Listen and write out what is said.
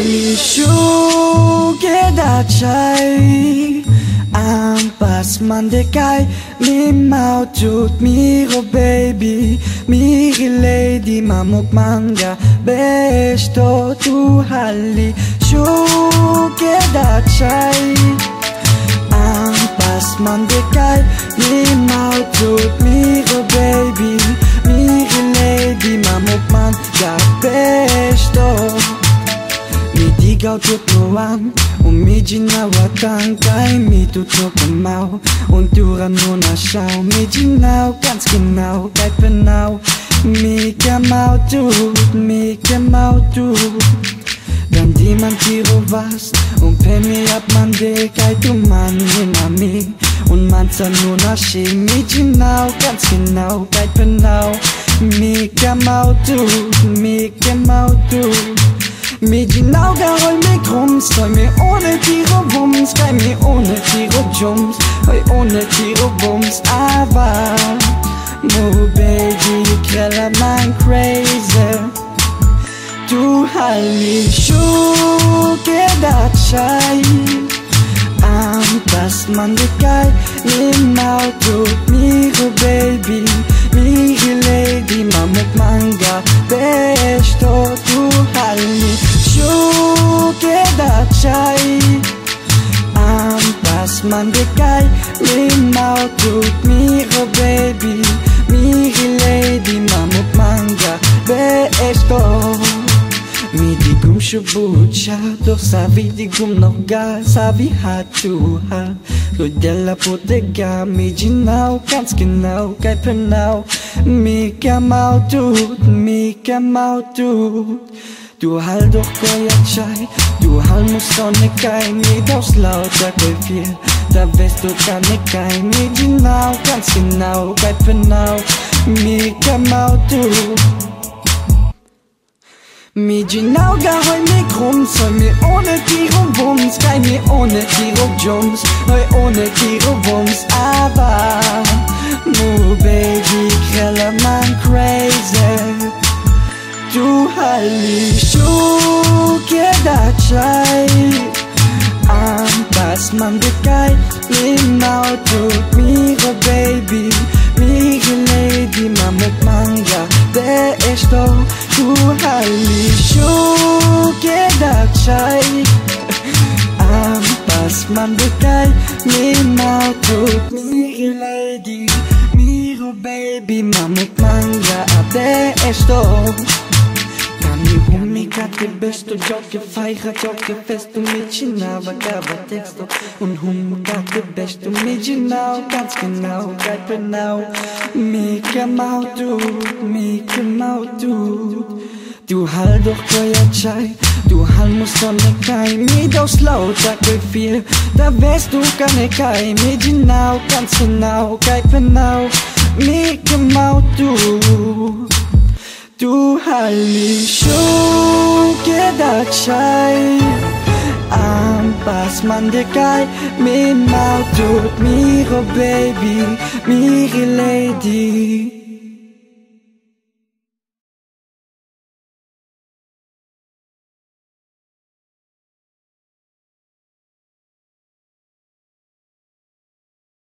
Halishuke dachai Ampas mandekai Mi mau tut miro baby Miri lady mamuk manga Besto tu hali Shuke dachai Ampas mandekai Mi mau tut miro baby Miri lady mamuk Midigaw tutuan Umijinawa kay mitutok mau Unturan mo na siyaw Mijinaw ganz genau Kahit penaw Mi kamau tut Mi kamau tut di man tiro was Und pemi ab man de Kahit tumanin ami Und man sa na si Mijinaw ganz genau Kahit penaw Mi kamau tut Mi kamau tut Midinaw garoy me krums Skoj me ohne tiro bums Skoj me ohne tiro jums Hoj ohne tiro bums Aber ah, Mo baby krälla man crazy. Du halli shuke dachai Antas man dekay Limau tut miro baby. Miri lady mamuk manga Ampas mandekay Limau tut miro baby Miri lady mamuk manga. Besto Mi digum shubucha Doch sabi digum noga Sabi hatuha Kudela potega Mi jinaw ganz genau Kay penaw Mi kamau tut Mi kamau tut. Du hal doch koyachay Du hal musone kay Mi daus lauter koy viel Da weißt du gar nicht kein Mi Kay penaw Mi kamau tut Mi genau garoy mi ohne Tiro Bums Geil mir ohne Tiro Jums Neu ohne Tiro Bums Aber Mu baby kräller man crazy Du halli shuke dachai Ampas man dekay Limau tut miro baby Miri lady mamuk manga De esto Tu halli shuke Ampas man dekay Limau tut miri lady Miro baby mamuk manga De esto Humigat det bäst och jag är fejrat, jag är fest och mitt kina var gaba texto Und humigat det bäst och mitt kina och ganska now, right for now Mika mautu, mika mautu Du hal doch koya chai Du hal musst sonne kai Mi daus lauter viel Da weißt du gar ne kai Mi genau, ganz genau Kai penau Mika mautu Du halli shuke dachai Ampas man dekay Mi mau tut miro baby Miri lady